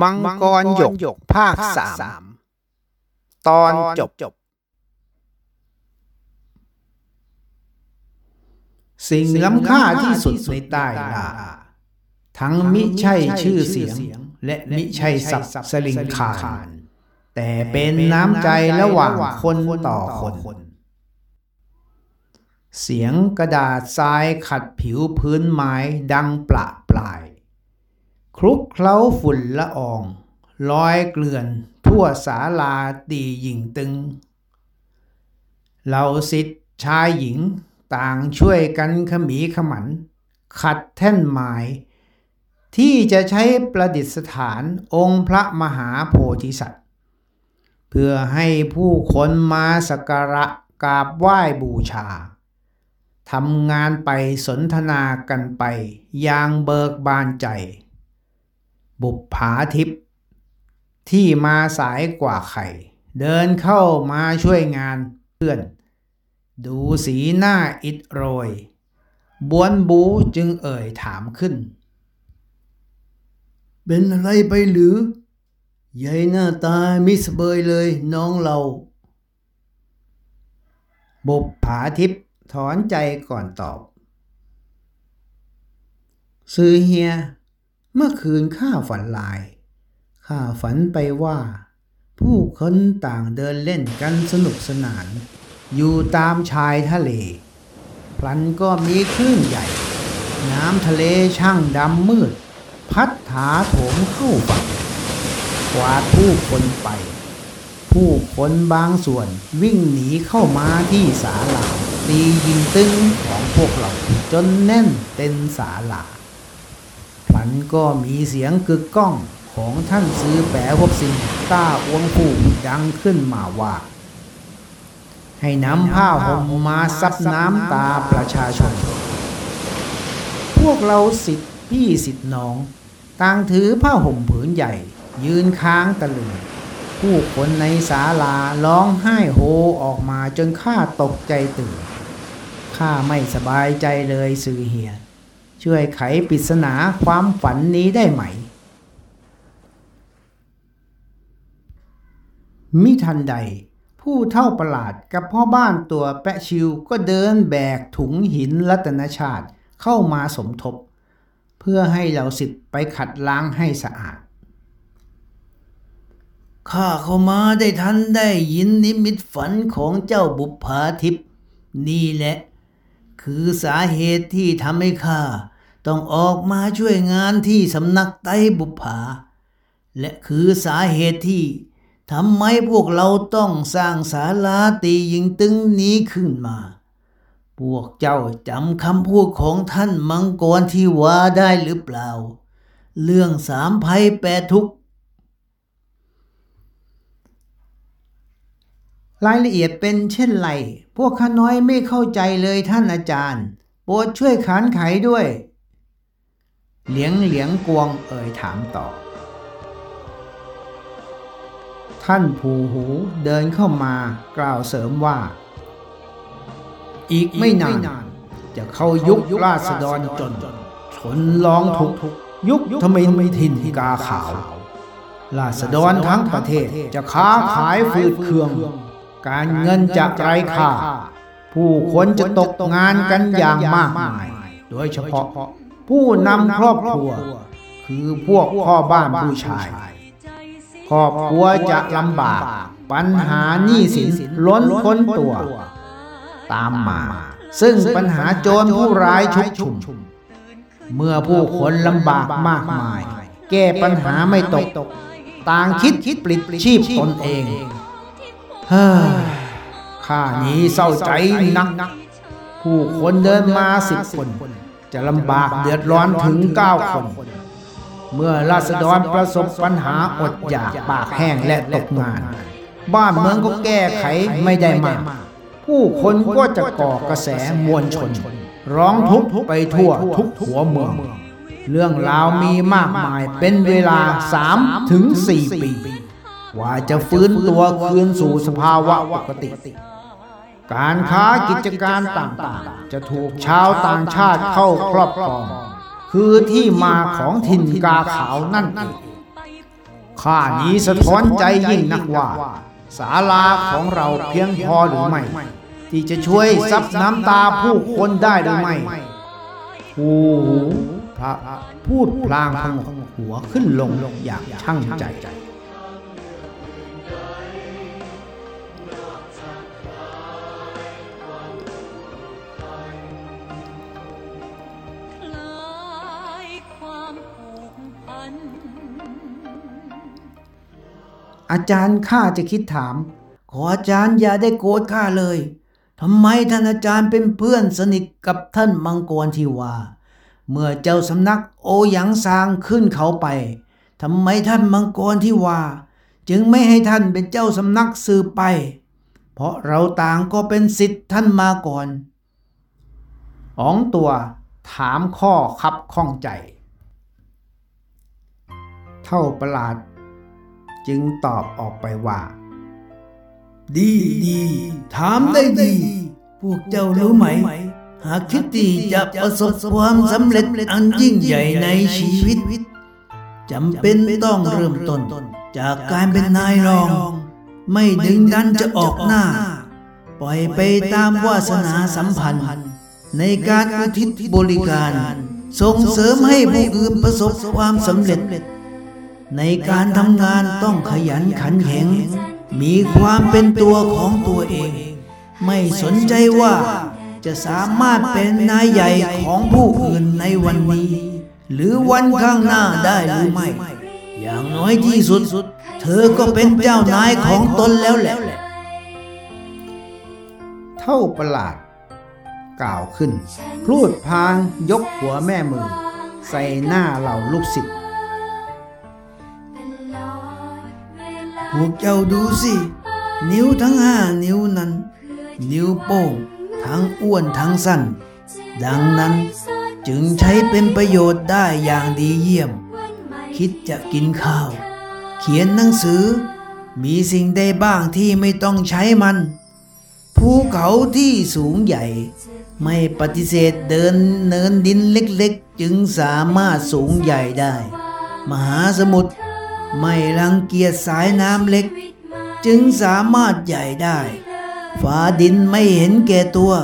มังกรหยกหยกภาคสามตอนจบจบ สิ่งล้ำค่าที่สุดในใต้ลาทั้งมิใช่ชื่อเสียง และมิใช่สับสลิงคานแต่เป็นน้ำใจระหว่างคนต่อคน เสียงกระดาษทรายขัดผิวพื้นไม้ดังปละปลาย คลุกเคล้าฝุ่นละอองลอยเกลื่อนทั่วศาลาตีหญิงตึงเราสิทธิ์ชายหญิงต่างช่วยกันขมีขมัน ขัดแท่นไม้ที่จะใช้ประดิษฐานองค์พระมหาโพธิสัตว์ เพื่อให้ผู้คนมาสักการะกราบไหว้บูชาทำงานไปสนทนากันไปอย่างเบิกบานใจ บุปผาทิพย์ที่มาสายกว่าไข่ เดินเข้ามาช่วยงานเพื่อน ดูสีหน้าอิดโรย บวนบูจึงเอ่ยถามขึ้น เป็นอะไรไปหรือใหญ่หน้าตามิสเบยเลยน้องเรา บุปผาทิพย์ถอนใจก่อนตอบ ซื้อเฮีย เมื่อคืนข้าฝันลาย ข้าฝันไปว่า ผู้คนต่างเดินเล่นกันสนุกสนาน อยู่ตามชายทะเล พลันก็มีคลื่นใหญ่ น้ำทะเลช่างดำมืด พัดถาโถมเข้าฝั่งกวาดผู้คนไป ผู้คนบางส่วนวิ่งหนีเข้ามาที่ศาลาตียิงตึ้งของพวกเราจนแน่นเต็นศาลาันก็มีเสียงกึกก้องของท่านซื้อแปะพบสิงต้าอ้วงผู้ดังขึ้นมาว่า ให้น้ำผ้าห่มมาซับน้ำตาประชาชน พวกเราสิทธิพี่สิทธิน้อง ต่างถือผ้าห่มผืนใหญ่ ยืนค้างตะลึงผู้คนในศาลาร้องไห้โฮออกมาจนข้าตกใจตื่นข้าไม่สบายใจเลยสื่อเฮีย ช่วยไขปริศนาความฝันนี้ได้ไหม มิทันใด ผู้เท่าประหลาดกับพ่อบ้านตัวแปะชิวก็เดินแบกถุงหินรัตนชาติเข้ามาสมทบ เพื่อให้เราสิทธิ์ไปขัดล้างให้สะอาดข้าเข้ามาได้ทันได้ยินนิมิตฝันของเจ้าบุปผาทิพย์นี่แหละ คือสาเหตุที่ทำให้ข้าต้องออกมาช่วยงานที่สำนักไต้บุปผา และคือสาเหตุที่ทำไมพวกเราต้องสร้างศาลาตียิงตึงนี้ขึ้นมา พวกเจ้าจำคำพูดของท่านมังกรที่ว่าได้หรือเปล่า เรื่องสามภัยแปดทุกข์ รายละเอียดเป็นเช่นไร พวกข้าน้อยไม่เข้าใจเลยท่านอาจารย์ โปรดช่วยขานไขด้วย เหลียงเหลียงกวงเอ่ยถามต่อ ท่านผูหูเดินเข้ามากล่าวเสริมว่า อีกไม่นานจะเข้ายุคราษฎรจนชนร้องทุกข์ยุคทมินทินกาขาวราษฎรทั้งประเทศจะค้าขายฟืดเคือง การเงินจะไร้ค่า ผู้คนจะตกงานกันอย่างมากมาย โดยเฉพาะผู้นำครอบครัว คือพวกพ่อบ้านผู้ชาย ครอบครัวจะลำบาก ปัญหาหนี้สินล้นพ้นตัว ตามมา ซึ่งปัญหาโจรผู้ร้ายชุกชุม เมื่อผู้คนลำบากมากมาย แก้ปัญหาไม่ตก ต่างคิดคิดปลิดชีพตนเอง ฮ้ยข้านี้เศร้าใจนัก ผู้คนเดินมาสิบคน จะลำบากเดือดร้อนถึงเก้าคน เมื่อราษฎรประสบปัญหาอดอยากปากแห้งและตกงาน บ้านเมืองก็แก้ไขไม่ได้มาก ผู้คนก็จะก่อกระแสมวลชน ร้องทุกข์ไปทั่วทุกหัวเมือง เรื่องราวมีมากมายเป็นเวลา3ถึง4ปี ว่าจะฟื้นตัวคืนสู่สภาวะปกติ การค้ากิจการต่างๆ จะถูกชาวต่างชาติเข้าครอบครอง คือที่มาของถิ่นกาขาวนั่นเองข้านี้สะท้อนใจยิ่งนักว่าศาลาของเราเพียงพอหรือไม่ ที่จะช่วยซับน้ำตาผู้คนได้หรือไม่ผู้หูพระพูดพลางพงหัวขึ้นลงอย่างช่างใจ อาจารย์ข้าจะคิดถาม ขออาจารย์อย่าได้โกรธข้าเลยทำไมท่านอาจารย์เป็นเพื่อนสนิทกับท่านมังกรทีวา เมื่อเจ้าสำนักโอหยังซางขึ้นเขาไปทำไมท่านมังกรทีวา จึงไม่ให้ท่านเป็นเจ้าสำนักสืบไป เพราะเราต่างก็เป็นสิทธิ์ท่านมาก่อนอ๋องตัวถามข้อคับข้องใจ เท่าประหลาด จึงตอบออกไปว่า ดีดีถามได้ดี พวกเจ้ารู้ไหม หากคิดที่จะประสบความสำเร็จอันยิ่งใหญ่ในชีวิตจำเป็นต้องเริ่มต้น จากการเป็นนายรอง ไม่ดึงดันจะออกหน้า ปล่อยไปตามวาสนาสัมพันธ์ ในการอุทิศบริการ ส่งเสริมให้ผู้อื่นประสบความสำเร็จ ในการทำงานต้องขยันขันแข็ง มีความเป็นตัวของตัวเอง ไม่สนใจว่าจะสามารถเป็นนายใหญ่ของผู้อื่นในวันนี้ หรือวันข้างหน้าได้หรือไม่ อย่างน้อยที่สุด เธอก็เป็นเจ้านายของตนแล้วแหละ เท่าประหลาด กล่าวขึ้น พูดพางยกหัวแม่มือ ใส่หน้าเหล่าลูกศิษย์ พวกเจ้าดูสิ นิ้วทั้งห้านิ้วนั้น นิ้วโป้งทั้งอ้วนทั้งสั้น ดังนั้นจึงใช้เป็นประโยชน์ได้อย่างดีเยี่ยม คิดจะกินข้าว เขียนหนังสือ มีสิ่งใดบ้างที่ไม่ต้องใช้มัน ภูเขาที่สูงใหญ่ ไม่ปฏิเสธเดินเนินดินเล็กๆ จึงสามารถสูงใหญ่ได้ มหาสมุทร ไม่รังเกียจสายน้ำเล็ก จึงสามารถใหญ่ได้ฟ้าดินไม่เห็นแก่ตัว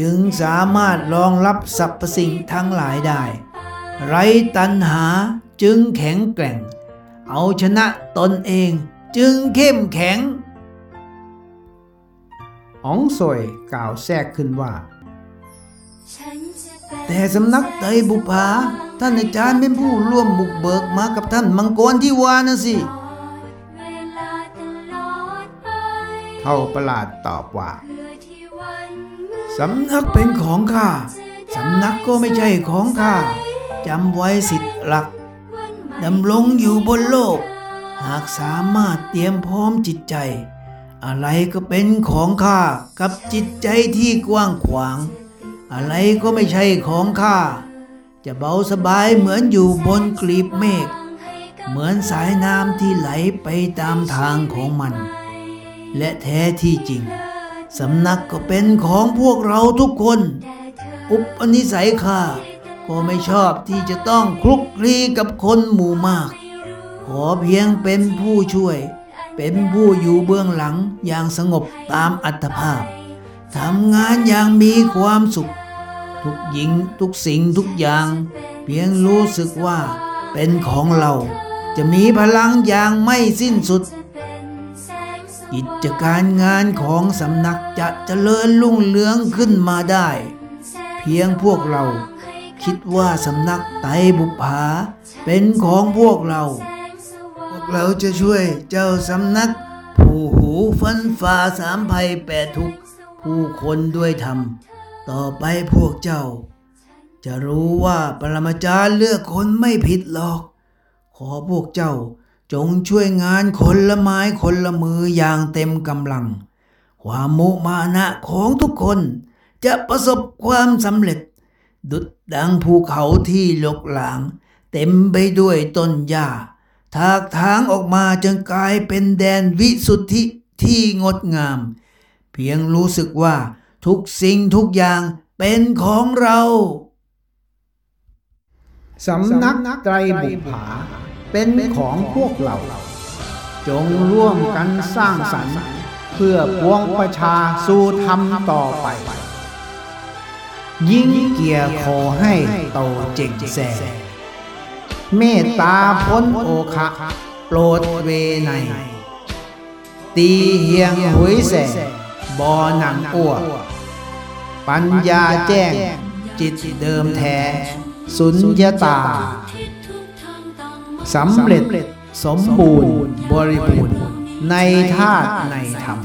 จึงสามารถรองรับสรรพสิ่งทั้งหลายได้ ไรตัณหาจึงแข็งแกร่ง เอาชนะตนเองจึงเข้มแข็งอองซวยกล่าวแทรกขึ้นว่า แต่สำนักไตรบุภา ท่านอาจารย์เป็นผู้ร่วมบุกเบิกมากับท่านมังกรที่วานะสิ เท่าประหลาดตอบว่า สำนักเป็นของข้า สำนักก็ไม่ใช่ของข้า จำไว้สิทธิ์หลัก ดำรงอยู่บนโลก หากสามารถเตรียมพร้อมจิตใจ อะไรก็เป็นของข้า กับจิตใจที่กว้างขวาง อะไรก็ไม่ใช่ของข้า จะเบาสบายเหมือนอยู่บนกลีบเมฆ เหมือนสายน้ำที่ไหลไปตามทางของมัน และแท้ที่จริง สำนักก็เป็นของพวกเราทุกคน อุปนิสัยข้าก็ไม่ชอบที่จะต้องคลุกคลีกับคนหมู่มาก ขอเพียงเป็นผู้ช่วย เป็นผู้อยู่เบื้องหลังอย่างสงบตามอัตภาพทำงานอย่างมีความสุข ทุกหญิงทุกสิ่งทุกอย่าง เพียงรู้สึกว่าเป็นของเรา จะมีพลังอย่างไม่สิ้นสุด กิจการงานของสำนักจะเจริญรุ่งเรืองขึ้นมาได้ เพียงพวกเรา คิดว่าสำนักไตรบุภาเป็นของพวกเรา พวกเราจะช่วยเจ้าสำนัก ผู้หูฟันฝ่าสามภัยแปดทุกผู้คนด้วยธรรม ต่อไปพวกเจ้า จะรู้ว่าปรมาจารย์เลือกคนไม่ผิดหรอก ขอพวกเจ้าจงช่วยงานคนละไม้คนละมืออย่างเต็มกำลัง ความมุมานะของทุกคนจะประสบความสำเร็จ ดุดดังภูเขาที่ลกหลาง เต็มไปด้วยต้นหญ้าทากทางออกมาจนกลายเป็นแดนวิสุทธิที่งดงาม เพียงรู้สึกว่า ทุกสิ่งทุกอย่างเป็นของเราสำนักไตรบุภาเป็นของพวกเรา จงร่วมกันสร้างสรรค์ เพื่อพวงประชาสู่ธรรมต่อไป ยิ่งเกียร์ขอให้โตเจ่งแสเมตตาพ้นโอคะโปรดเวไนตีเฮียงหุยแสบ่อหนังอ้วก ปัญญาแจ้ง จิตเดิมแท้ สุญญตาสำเร็จสมบูรณ์บริบูรณ์ในธาตุในธรรม